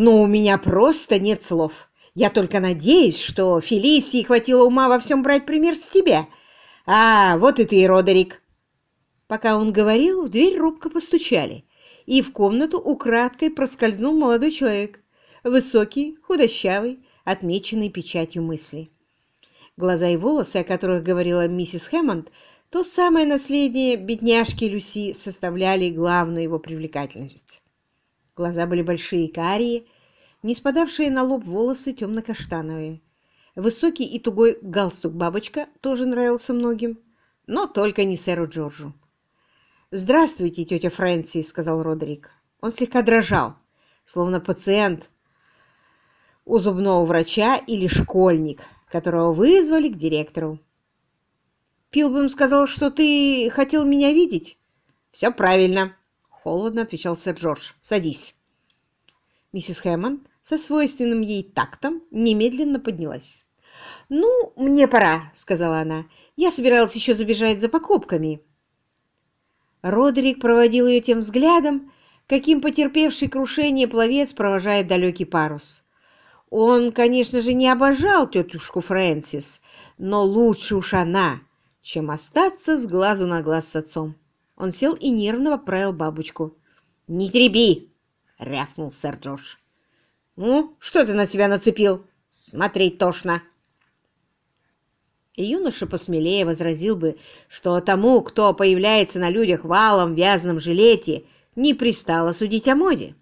«Ну, у меня просто нет слов. Я только надеюсь, что Фелисии хватило ума во всем брать пример с тебя. А, вот и ты, Родерик!» Пока он говорил, в дверь робко постучали, и в комнату украдкой проскользнул молодой человек, высокий, худощавый, отмеченный печатью мысли. Глаза и волосы, о которых говорила миссис Хэммонд, то самое наследие бедняжки Люси составляли главную его привлекательность. Глаза были большие карие, не спадавшие на лоб волосы темно-каштановые. Высокий и тугой галстук-бабочка тоже нравился многим, но только не сэру Джорджу. «Здравствуйте, тетя Фрэнси», — сказал Родерик. Он слегка дрожал, словно пациент у зубного врача или школьник, которого вызвали к директору. Пилбом сказал, что ты хотел меня видеть. Все правильно, холодно отвечал сэр Джордж. Садись. Миссис Хэммон со свойственным ей тактом немедленно поднялась. «Ну, мне пора», — сказала она. «Я собиралась еще забежать за покупками». Родерик проводил ее тем взглядом, каким потерпевший крушение пловец провожает далекий парус. Он, конечно же, не обожал тетушку Фрэнсис, но лучше уж она, чем остаться с глазу на глаз с отцом. Он сел и нервно поправил бабочку. «Не треби!» — рявкнул сэр Джордж. «Ну, что ты на себя нацепил? Смотреть тошно!» И юноша посмелее возразил бы, что тому, кто появляется на людях валом в вязаном жилете, не пристало судить о моде.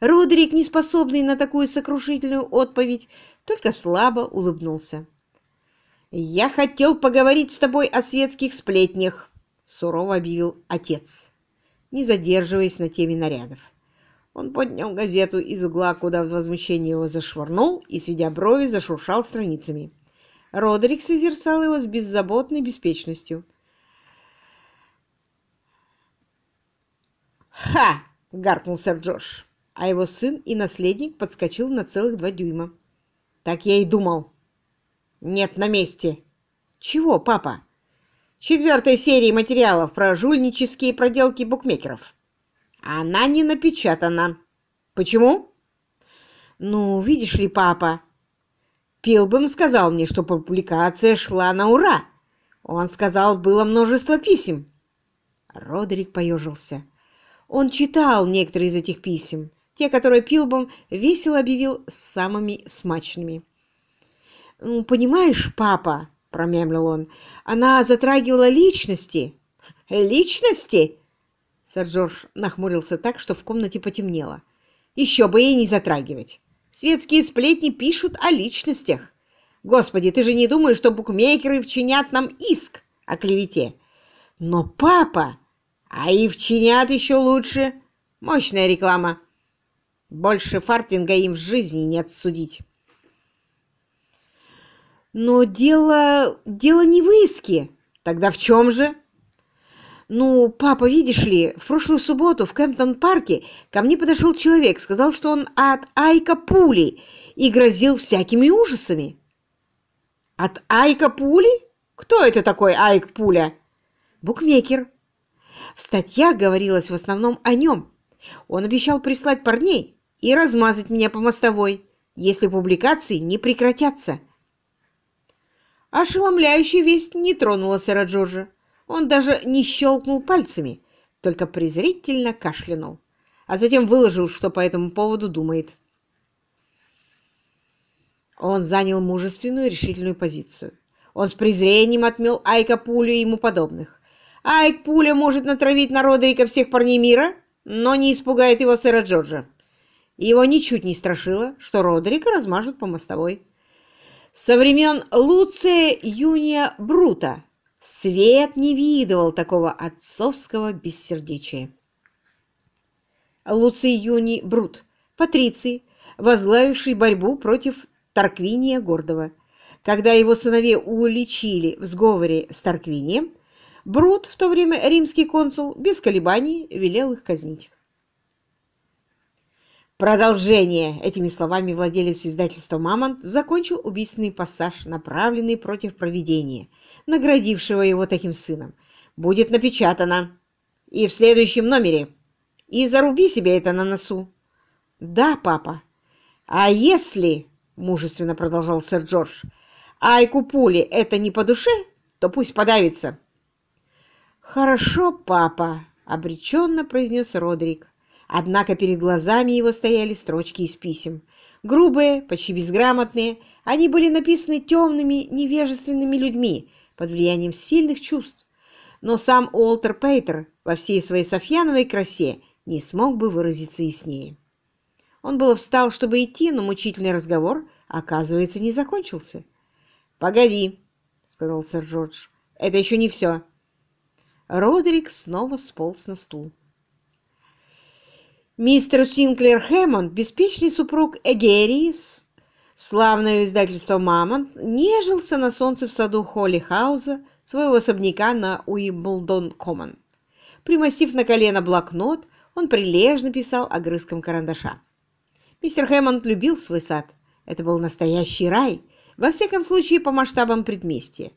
Родерик, не способный на такую сокрушительную отповедь, только слабо улыбнулся. «Я хотел поговорить с тобой о светских сплетнях», — сурово объявил отец, не задерживаясь на теме нарядов. Он поднял газету из угла, куда в возмущении его зашвырнул, и, сведя брови, зашуршал страницами. Родерик созерцал его с беззаботной беспечностью. «Ха!» — гаркнул сэр Джош, а его сын и наследник подскочил на целых два дюйма. «Так я и думал!» «Нет на месте». «Чего, папа?» «Четвертой серии материалов про жульнические проделки букмекеров». «Она не напечатана». «Почему?» «Ну, видишь ли, папа, Пилбом сказал мне, что публикация шла на ура. Он сказал, было множество писем». Родерик поежился. Он читал некоторые из этих писем, те, которые Пилбом весело объявил самыми смачными. «Ну, понимаешь, папа, — промямлил он, — она затрагивала личности». «Личности?» Сэр Джордж нахмурился так, что в комнате потемнело. «Еще бы ей не затрагивать. Светские сплетни пишут о личностях. Господи, ты же не думаешь, что букмекеры вчинят нам иск о клевете? Но папа! А и вчинят еще лучше. Мощная реклама. Больше фартинга им в жизни не отсудить». Но дело... дело не в иске. Тогда в чем же? Ну, папа, видишь ли, в прошлую субботу в Кемптон-парке ко мне подошел человек, сказал, что он от Айка Пули и грозил всякими ужасами. От Айка Пули? Кто это такой Айк Пуля? Букмекер. В статьях говорилось в основном о нем. Он обещал прислать парней и размазать меня по мостовой, если публикации не прекратятся. Ошеломляющая весть не тронула сэра Джорджа. Он даже не щелкнул пальцами, только презрительно кашлянул, а затем выложил, что по этому поводу думает. Он занял мужественную решительную позицию. Он с презрением отмел Айка Пулю и ему подобных. Айк Пуля может натравить на Родерика всех парней мира, но не испугает его сэра Джорджа. Его ничуть не страшило, что Родерика размажут по мостовой со времен Луция Юния Брута свет не видывал такого отцовского бессердечия. Луций Юний Брут, патриций, возглавивший борьбу против Тарквиния Гордого. Когда его сыновей уличили в сговоре с Тарквинием, Брут, в то время римский консул, без колебаний велел их казнить. Продолжение. Этими словами владелец издательства «Мамонт» закончил убийственный пассаж, направленный против провидения, наградившего его таким сыном. Будет напечатано. И в следующем номере. И заруби себе это на носу. «Да, папа. А если, — мужественно продолжал сэр Джордж, — Айку пули это не по душе, то пусть подавится». «Хорошо, папа», — обреченно произнес Родрик. Однако перед глазами его стояли строчки из писем. Грубые, почти безграмотные, они были написаны темными, невежественными людьми под влиянием сильных чувств. Но сам Уолтер Пейтер во всей своей софьяновой красе не смог бы выразиться яснее. Он было встал, чтобы идти, но мучительный разговор, оказывается, не закончился. «Погоди», — сказал сэр Джордж, — «это еще не все». Родерик снова сполз на стул. Мистер Синклер Хэммонд, беспечный супруг Эгерис, славное издательство «Мамонт», нежился на солнце в саду Холли Хауза, своего особняка на Уимблдон-Коммон. Примостив на колено блокнот, он прилежно писал огрызком карандаша. Мистер Хэммонд любил свой сад. Это был настоящий рай, во всяком случае по масштабам предместья.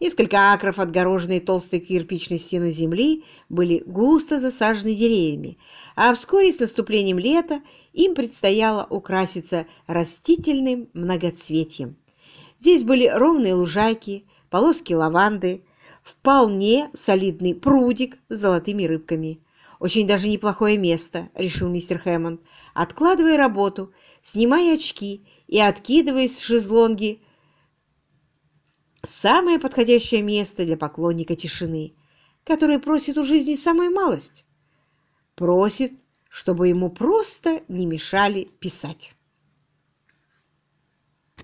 Несколько акров, отгороженные толстой кирпичной стеной земли, были густо засажены деревьями, а вскоре с наступлением лета им предстояло украситься растительным многоцветием. Здесь были ровные лужайки, полоски лаванды, вполне солидный прудик с золотыми рыбками. «Очень даже неплохое место», — решил мистер Хэммонд, откладывая работу, снимая очки и откидываясь в шезлонги самое подходящее место для поклонника тишины, который просит у жизни самую малость. Просит, чтобы ему просто не мешали писать.